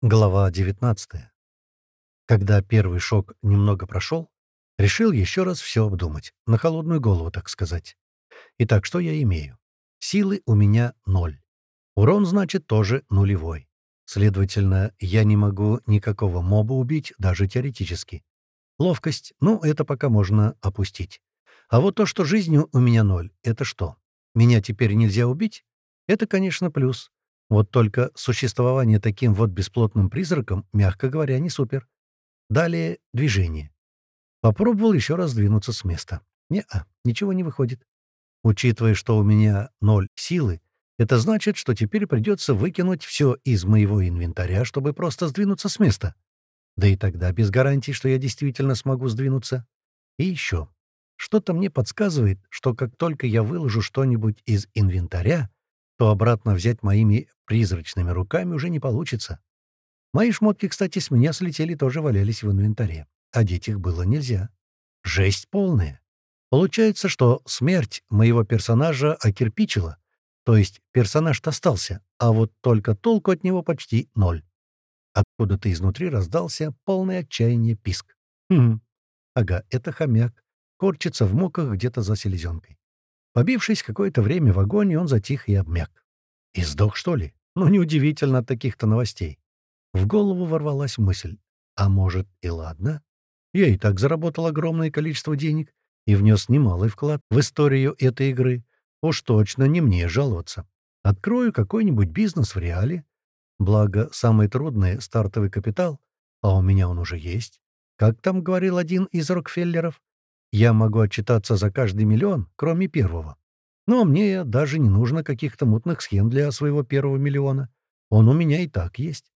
Глава 19. Когда первый шок немного прошел, решил еще раз все обдумать, на холодную голову, так сказать. Итак, что я имею? Силы у меня ноль. Урон, значит, тоже нулевой. Следовательно, я не могу никакого моба убить, даже теоретически. Ловкость, ну, это пока можно опустить. А вот то, что жизнью у меня ноль, это что? Меня теперь нельзя убить? Это, конечно, плюс. Вот только существование таким вот бесплотным призраком, мягко говоря, не супер. Далее движение. Попробовал еще раз двинуться с места. Не-а, ничего не выходит. Учитывая, что у меня ноль силы, это значит, что теперь придется выкинуть все из моего инвентаря, чтобы просто сдвинуться с места. Да и тогда без гарантии, что я действительно смогу сдвинуться. И еще. Что-то мне подсказывает, что как только я выложу что-нибудь из инвентаря, то обратно взять моими призрачными руками уже не получится. Мои шмотки, кстати, с меня слетели тоже валялись в инвентаре. Одеть их было нельзя. Жесть полная. Получается, что смерть моего персонажа окирпичила, то есть персонаж-то остался, а вот только толку от него почти ноль. Откуда-то изнутри раздался полный отчаяние писк. Хм, ага, это хомяк. Корчится в муках где-то за селезенкой. Побившись какое-то время в агонии, он затих и обмяк. И сдох, что ли? Ну, неудивительно от таких-то новостей. В голову ворвалась мысль. А может, и ладно? Я и так заработал огромное количество денег и внес немалый вклад в историю этой игры. Уж точно не мне жаловаться. Открою какой-нибудь бизнес в реале. Благо, самый трудный — стартовый капитал, а у меня он уже есть. Как там говорил один из Рокфеллеров? Я могу отчитаться за каждый миллион, кроме первого. Но мне даже не нужно каких-то мутных схем для своего первого миллиона. Он у меня и так есть.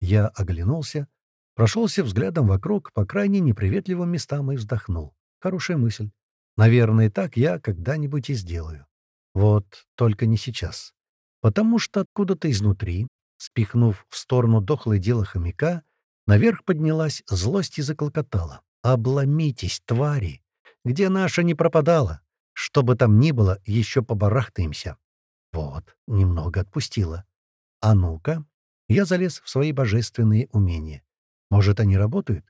Я оглянулся, прошелся взглядом вокруг по крайне неприветливым местам и вздохнул. Хорошая мысль. Наверное, так я когда-нибудь и сделаю. Вот только не сейчас. Потому что откуда-то изнутри, спихнув в сторону дохлое дело хомяка, наверх поднялась злость и заклокотала. «Обломитесь, твари! Где наша не пропадала? Что бы там ни было, еще побарахтаемся. Вот, немного отпустила. А ну-ка. Я залез в свои божественные умения. Может, они работают?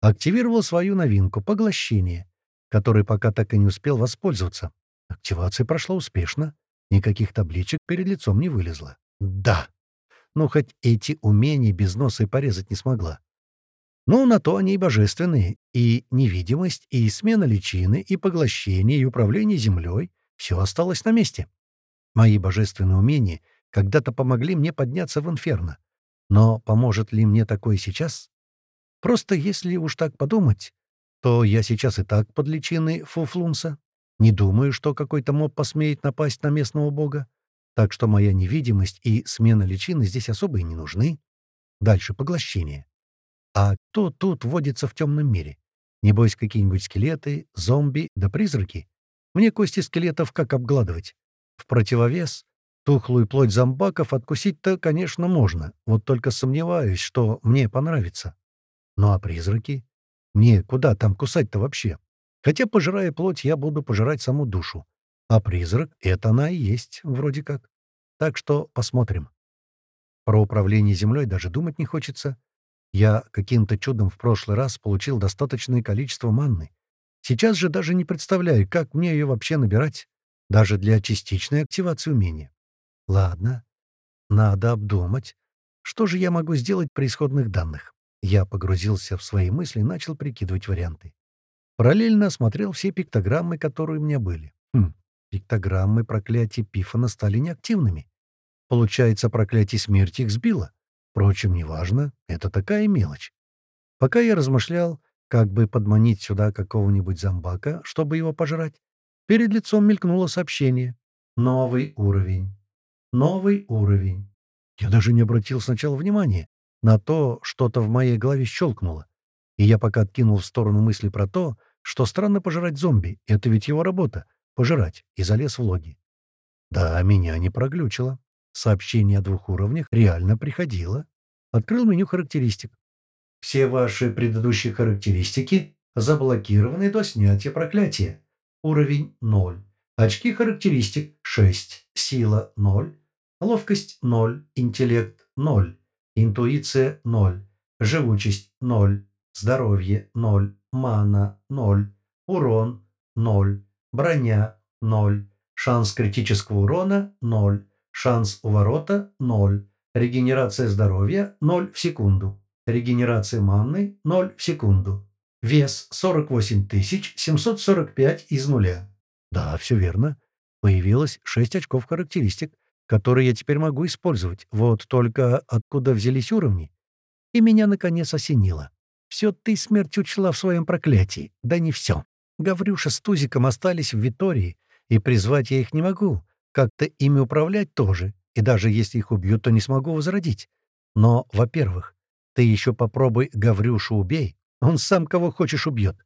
Активировал свою новинку — поглощение, которой пока так и не успел воспользоваться. Активация прошла успешно. Никаких табличек перед лицом не вылезло. Да! Ну, хоть эти умения без носа и порезать не смогла. Ну, на то они и божественные. И невидимость, и смена личины, и поглощение, и управление землей — все осталось на месте. Мои божественные умения когда-то помогли мне подняться в инферно. Но поможет ли мне такое сейчас? Просто если уж так подумать, то я сейчас и так под личиной Фуфлунса. Не думаю, что какой-то моб посмеет напасть на местного бога. Так что моя невидимость и смена личины здесь особо и не нужны. Дальше поглощение. А кто тут водится в темном мире? Небось, какие-нибудь скелеты, зомби да призраки? Мне кости скелетов как обгладывать? В противовес тухлую плоть зомбаков откусить-то, конечно, можно, вот только сомневаюсь, что мне понравится. Ну а призраки? Мне куда там кусать-то вообще? Хотя, пожирая плоть, я буду пожирать саму душу. А призрак — это она и есть, вроде как. Так что посмотрим. Про управление землей даже думать не хочется. Я каким-то чудом в прошлый раз получил достаточное количество манны. Сейчас же даже не представляю, как мне ее вообще набирать, даже для частичной активации умения. Ладно, надо обдумать, что же я могу сделать при исходных данных. Я погрузился в свои мысли и начал прикидывать варианты. Параллельно осмотрел все пиктограммы, которые у меня были. Хм, пиктограммы проклятия Пифона стали неактивными. Получается, проклятие смерти их сбило. Впрочем, неважно, это такая мелочь. Пока я размышлял, как бы подманить сюда какого-нибудь зомбака, чтобы его пожрать, перед лицом мелькнуло сообщение. «Новый уровень. Новый уровень». Я даже не обратил сначала внимания на то, что-то в моей голове щелкнуло. И я пока откинул в сторону мысли про то, что странно пожирать зомби, это ведь его работа — пожирать, и залез в логи. Да, меня не проглючило. Сообщение о двух уровнях реально приходило. Открыл меню характеристик. Все ваши предыдущие характеристики заблокированы до снятия проклятия. Уровень 0. Очки характеристик 6. Сила 0. Ловкость 0. Интеллект 0. интуиция – 0, живучесть – 0, здоровье – 0, мана – 0, урон – 0, броня – 0, шанс критического урона – 0, шанс уворота – 0, регенерация здоровья – 0 в секунду, регенерация манны – 0 в секунду, вес – 48 745 из нуля. Да, все верно. Появилось 6 очков характеристик, которые я теперь могу использовать. Вот только откуда взялись уровни? И меня, наконец, осенило. Все ты смерть учла в своем проклятии. Да не все. Гаврюша с Тузиком остались в Витории, и призвать я их не могу. Как-то ими управлять тоже. И даже если их убьют, то не смогу возродить. Но, во-первых, ты еще попробуй Гаврюшу убей. Он сам кого хочешь убьет.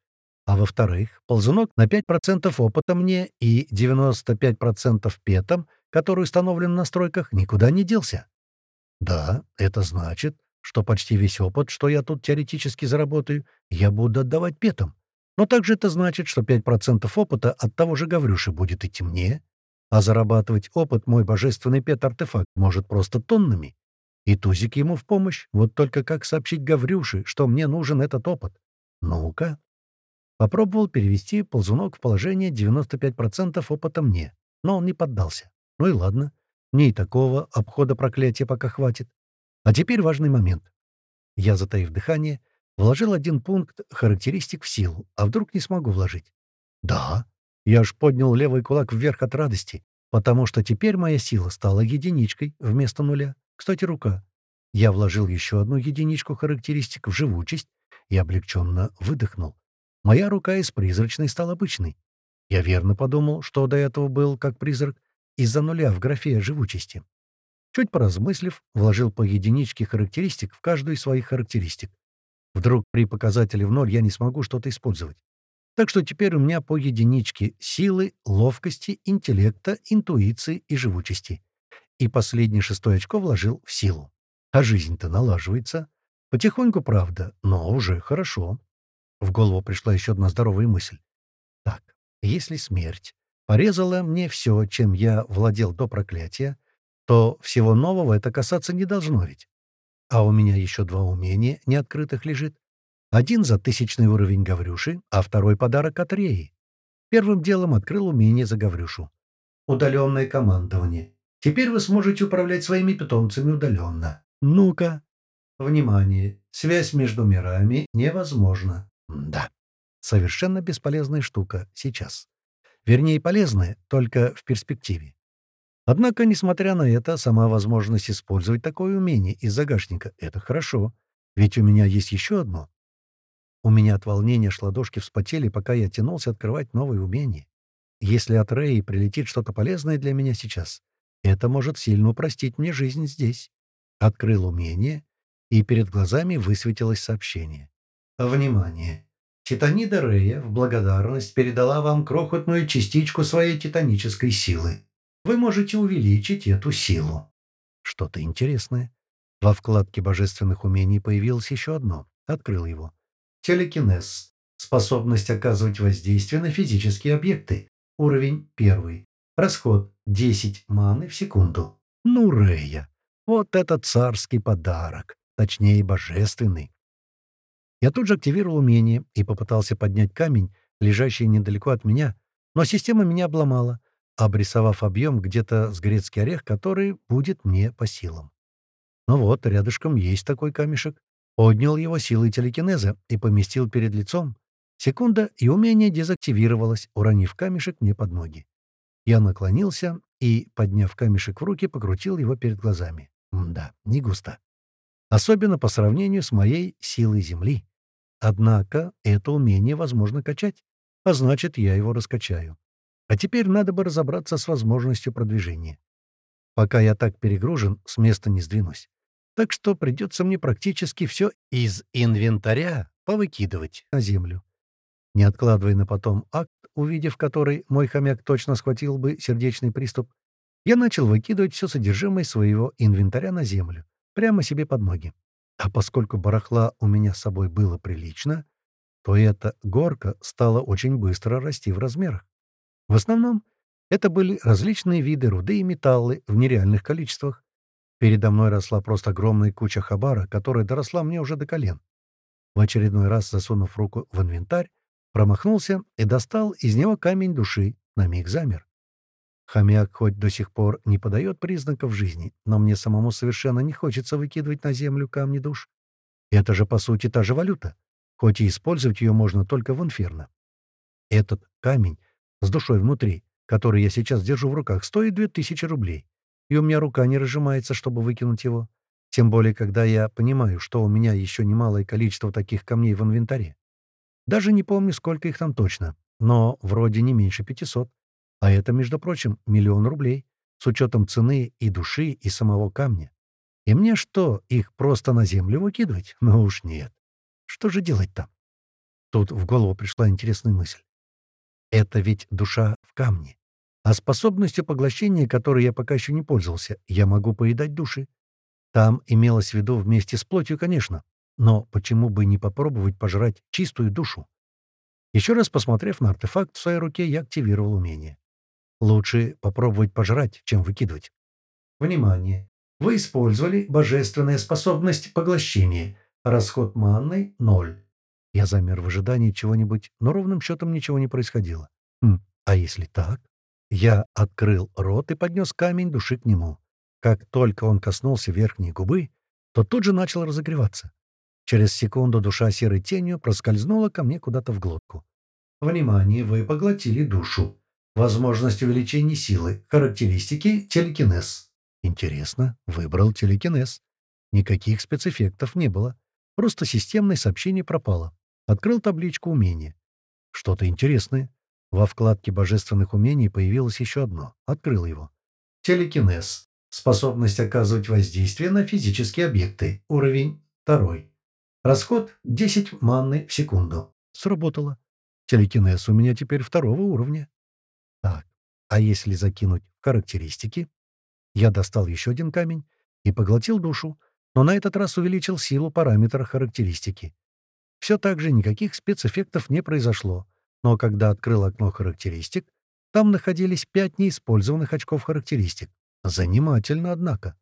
А во-вторых, ползунок на 5% опыта мне и 95% петом, который установлен в настройках, никуда не делся. Да, это значит, что почти весь опыт, что я тут теоретически заработаю, я буду отдавать петам. Но также это значит, что 5% опыта от того же Гаврюши будет идти мне, а зарабатывать опыт мой божественный пет-артефакт может просто тоннами. И Тузик ему в помощь. Вот только как сообщить Гаврюше, что мне нужен этот опыт? Ну-ка. Попробовал перевести ползунок в положение 95% опыта мне, но он не поддался. Ну и ладно. Мне и такого обхода проклятия пока хватит. А теперь важный момент. Я, затаив дыхание, Вложил один пункт характеристик в силу, а вдруг не смогу вложить? Да. Я аж поднял левый кулак вверх от радости, потому что теперь моя сила стала единичкой вместо нуля. Кстати, рука. Я вложил еще одну единичку характеристик в живучесть и облегченно выдохнул. Моя рука из призрачной стала обычной. Я верно подумал, что до этого был как призрак, из-за нуля в графе живучести. Чуть поразмыслив, вложил по единичке характеристик в каждую из своих характеристик. Вдруг при показателе в ноль я не смогу что-то использовать. Так что теперь у меня по единичке силы, ловкости, интеллекта, интуиции и живучести. И последний шестой очко вложил в силу. А жизнь-то налаживается. Потихоньку, правда, но уже хорошо. В голову пришла еще одна здоровая мысль. Так, если смерть порезала мне все, чем я владел до проклятия, то всего нового это касаться не должно ведь. А у меня еще два умения неоткрытых лежит. Один за тысячный уровень Гаврюши, а второй подарок от Реи. Первым делом открыл умение за Гаврюшу. Удаленное командование. Теперь вы сможете управлять своими питомцами удаленно. Ну-ка. Внимание. Связь между мирами невозможна. Да. Совершенно бесполезная штука сейчас. Вернее, полезная, только в перспективе. Однако, несмотря на это, сама возможность использовать такое умение из загашника — это хорошо, ведь у меня есть еще одно. У меня от волнения аж вспотели, пока я тянулся открывать новые умения. Если от Рэи прилетит что-то полезное для меня сейчас, это может сильно упростить мне жизнь здесь. Открыл умение, и перед глазами высветилось сообщение. «Внимание! Титанида Рея в благодарность передала вам крохотную частичку своей титанической силы вы можете увеличить эту силу. Что-то интересное. Во вкладке божественных умений появилось еще одно. Открыл его. Телекинез. Способность оказывать воздействие на физические объекты. Уровень первый. Расход 10 маны в секунду. Ну, Рея, вот это царский подарок. Точнее, божественный. Я тут же активировал умение и попытался поднять камень, лежащий недалеко от меня, но система меня обломала обрисовав объем где-то с грецкий орех, который будет мне по силам. Ну вот, рядышком есть такой камешек. Поднял его силой телекинеза и поместил перед лицом. Секунда, и умение дезактивировалось, уронив камешек мне под ноги. Я наклонился и, подняв камешек в руки, покрутил его перед глазами. М да, не густо. Особенно по сравнению с моей силой Земли. Однако это умение возможно качать, а значит, я его раскачаю. А теперь надо бы разобраться с возможностью продвижения. Пока я так перегружен, с места не сдвинусь. Так что придется мне практически все из инвентаря повыкидывать на землю. Не откладывая на потом акт, увидев который мой хомяк точно схватил бы сердечный приступ, я начал выкидывать все содержимое своего инвентаря на землю, прямо себе под ноги. А поскольку барахла у меня с собой было прилично, то эта горка стала очень быстро расти в размерах. В основном это были различные виды руды и металлы в нереальных количествах. Передо мной росла просто огромная куча хабара, которая доросла мне уже до колен. В очередной раз, засунув руку в инвентарь, промахнулся и достал из него камень души, на миг замер. Хомяк хоть до сих пор не подает признаков жизни, но мне самому совершенно не хочется выкидывать на землю камни душ. Это же, по сути, та же валюта, хоть и использовать ее можно только в инферно. Этот камень с душой внутри, который я сейчас держу в руках, стоит 2000 рублей и у меня рука не разжимается, чтобы выкинуть его. Тем более, когда я понимаю, что у меня еще немалое количество таких камней в инвентаре. Даже не помню, сколько их там точно, но вроде не меньше 500. А это, между прочим, миллион рублей, с учетом цены и души, и самого камня. И мне что, их просто на землю выкидывать? Ну уж нет. Что же делать там? Тут в голову пришла интересная мысль. Это ведь душа в камне. А способностью поглощения, которой я пока еще не пользовался, я могу поедать души. Там имелось в виду вместе с плотью, конечно. Но почему бы не попробовать пожрать чистую душу? Еще раз посмотрев на артефакт в своей руке, я активировал умение. Лучше попробовать пожрать, чем выкидывать. Внимание! Вы использовали божественная способность поглощения. Расход манны — ноль. Я замер в ожидании чего-нибудь, но ровным счетом ничего не происходило. Хм, а если так? Я открыл рот и поднес камень души к нему. Как только он коснулся верхней губы, то тут же начал разогреваться. Через секунду душа серой тенью проскользнула ко мне куда-то в глотку. «Внимание, вы поглотили душу. Возможность увеличения силы. Характеристики — телекинез». Интересно, выбрал телекинез. Никаких спецэффектов не было. Просто системное сообщение пропало. Открыл табличку умения. Что-то интересное. Во вкладке божественных умений появилось еще одно. Открыл его. Телекинез. Способность оказывать воздействие на физические объекты. Уровень 2. Расход 10 манны в секунду. Сработало. Телекинез у меня теперь второго уровня. Так, а если закинуть характеристики? Я достал еще один камень и поглотил душу, но на этот раз увеличил силу параметра характеристики. Все так же никаких спецэффектов не произошло но когда открыл окно характеристик, там находились пять неиспользованных очков характеристик. Занимательно, однако.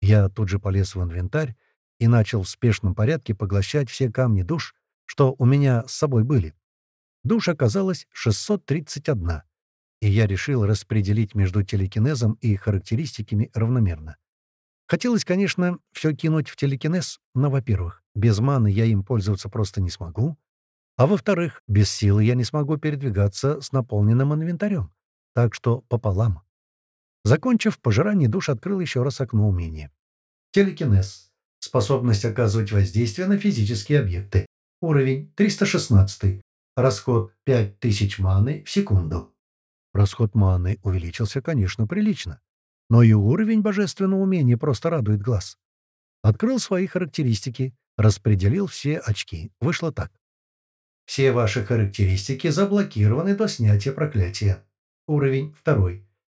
Я тут же полез в инвентарь и начал в спешном порядке поглощать все камни душ, что у меня с собой были. Душ оказалось 631, и я решил распределить между телекинезом и характеристиками равномерно. Хотелось, конечно, все кинуть в телекинез, но, во-первых, без маны я им пользоваться просто не смогу, а во-вторых, без силы я не смогу передвигаться с наполненным инвентарем. Так что пополам. Закончив пожирание душ, открыл еще раз окно умения. Телекинез. Способность оказывать воздействие на физические объекты. Уровень 316. Расход 5000 маны в секунду. Расход маны увеличился, конечно, прилично. Но и уровень божественного умения просто радует глаз. Открыл свои характеристики, распределил все очки. Вышло так. Все ваши характеристики заблокированы до снятия проклятия. Уровень 2.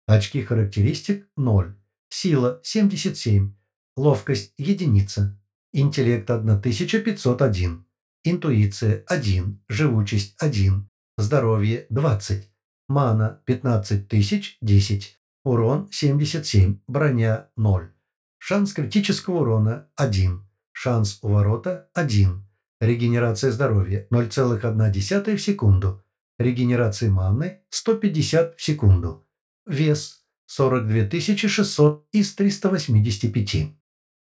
Очки характеристик 0. Сила 77. Ловкость – единица. Интеллект 1501. Интуиция – 1. Живучесть – 1. Здоровье – 20. Мана – 15010. Урон – 77. Броня – 0. Шанс критического урона – 1. Шанс у ворота – 1. Регенерация здоровья 0,1 в секунду. Регенерация маны 150 в секунду. Вес 42 600 из 385.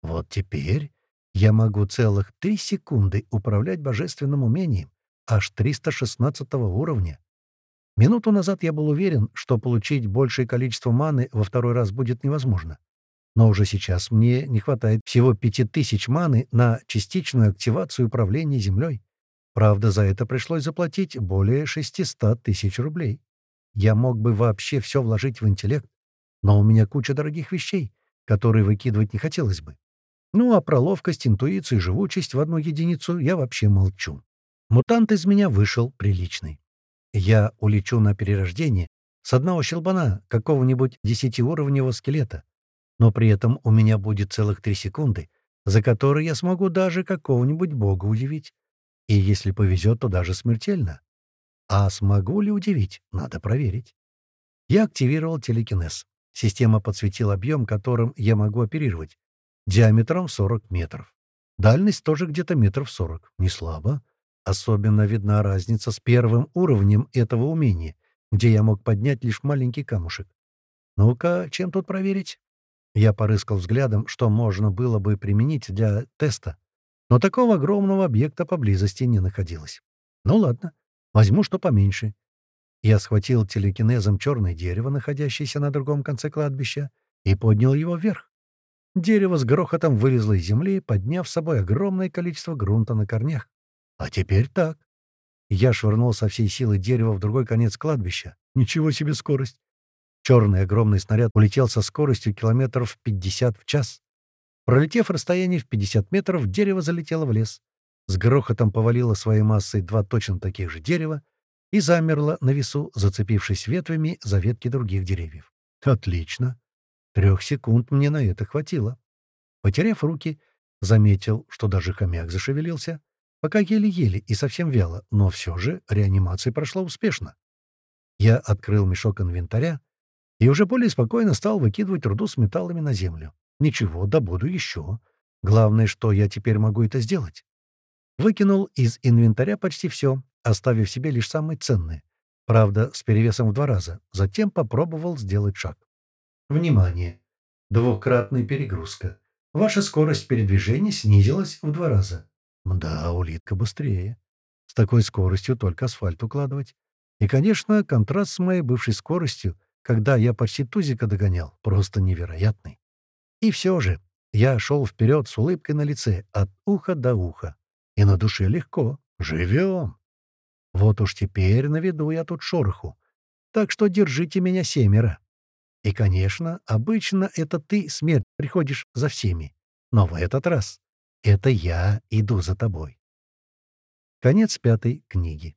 Вот теперь я могу целых 3 секунды управлять божественным умением, аж 316 уровня. Минуту назад я был уверен, что получить большее количество маны во второй раз будет невозможно. Но уже сейчас мне не хватает всего 5000 маны на частичную активацию управления Землей. Правда, за это пришлось заплатить более 600 тысяч рублей. Я мог бы вообще все вложить в интеллект, но у меня куча дорогих вещей, которые выкидывать не хотелось бы. Ну а про ловкость, интуицию и живучесть в одну единицу я вообще молчу. Мутант из меня вышел приличный. Я улечу на перерождение с одного щелбана какого-нибудь десятиуровневого скелета, но при этом у меня будет целых три секунды, за которые я смогу даже какого-нибудь бога удивить. И если повезет, то даже смертельно. А смогу ли удивить, надо проверить. Я активировал телекинез. Система подсветила объем, которым я могу оперировать. Диаметром 40 метров. Дальность тоже где-то метров 40. Не слабо. Особенно видна разница с первым уровнем этого умения, где я мог поднять лишь маленький камушек. Ну-ка, чем тут проверить? Я порыскал взглядом, что можно было бы применить для теста, но такого огромного объекта поблизости не находилось. Ну ладно, возьму что поменьше. Я схватил телекинезом черное дерево, находящееся на другом конце кладбища, и поднял его вверх. Дерево с грохотом вылезло из земли, подняв с собой огромное количество грунта на корнях. А теперь так. Я швырнул со всей силы дерево в другой конец кладбища. Ничего себе скорость! Черный огромный снаряд улетел со скоростью километров 50 в час. Пролетев расстояние в 50 метров, дерево залетело в лес. С грохотом повалило своей массой два точно таких же дерева и замерло на весу, зацепившись ветвями за ветки других деревьев. Отлично. Трех секунд мне на это хватило. Потеряв руки, заметил, что даже хомяк зашевелился, пока еле-еле и совсем вяло, но все же реанимация прошла успешно. Я открыл мешок инвентаря и уже более спокойно стал выкидывать руду с металлами на землю. Ничего, добуду еще. Главное, что я теперь могу это сделать. Выкинул из инвентаря почти все, оставив себе лишь самое ценное. Правда, с перевесом в два раза. Затем попробовал сделать шаг. Внимание! Двухкратная перегрузка. Ваша скорость передвижения снизилась в два раза. Да, улитка быстрее. С такой скоростью только асфальт укладывать. И, конечно, контраст с моей бывшей скоростью — когда я почти тузика догонял, просто невероятный. И все же я шел вперед с улыбкой на лице, от уха до уха. И на душе легко. Живем. Вот уж теперь наведу я тут шороху. Так что держите меня семеро. И, конечно, обычно это ты, смерть, приходишь за всеми. Но в этот раз это я иду за тобой. Конец пятой книги.